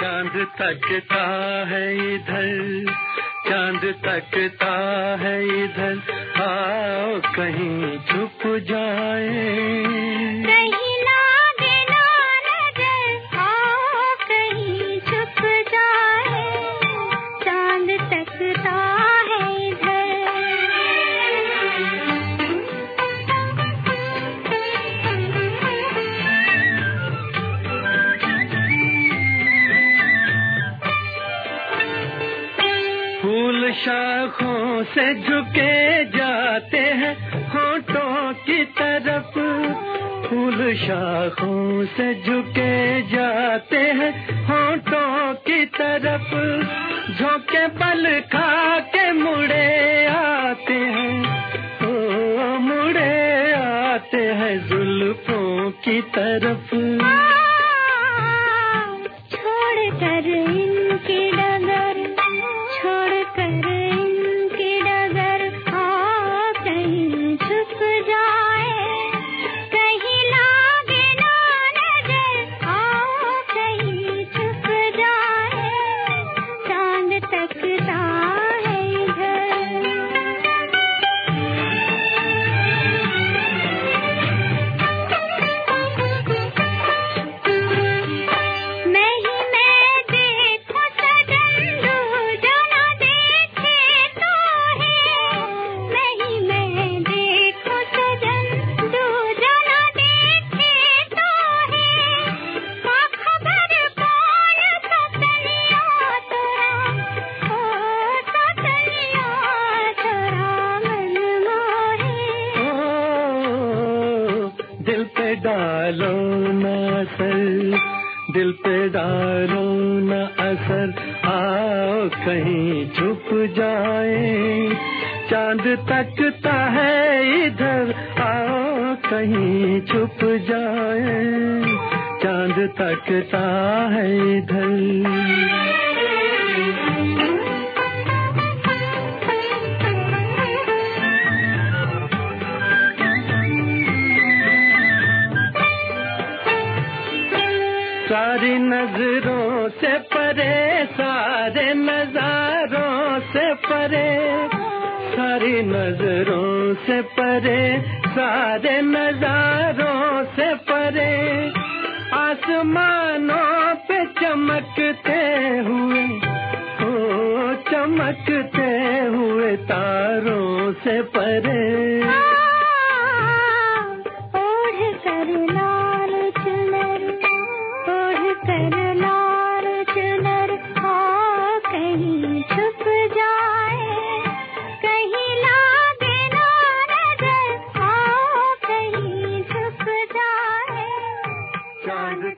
چاند تکتا ہے ادھر چاند تکتا ہے ادھر۔ آؤ کہیں چھپ جائے شاخوں سے جھکے جاتے ہیں، ہونٹوں کی طرف۔ پھول شاخوں سے جھکے جاتے ہیں، ہونٹوں کی طرف۔ جھونکے پل کھا کے مڑے آتے ہیں۔ مڑے آتے ہیں زلفوں کی طرف۔ پہ ڈالو نہ اثر، دل پہ ڈالو نہ اثر۔ آؤ کہیں چھپ جائے چاند تکتا ہے ادھر۔ آؤ کہیں چھپ جائے چاند تکتا ہے ادھر۔ ساری نظروں سے پرے، سارے نظاروں سے پرے۔ ساری نظروں سے پرے، سارے نظاروں سے پرے۔ آسمانوں پہ چمکتے ہوئے، او چمکتے ہوئے تاروں سے پرے۔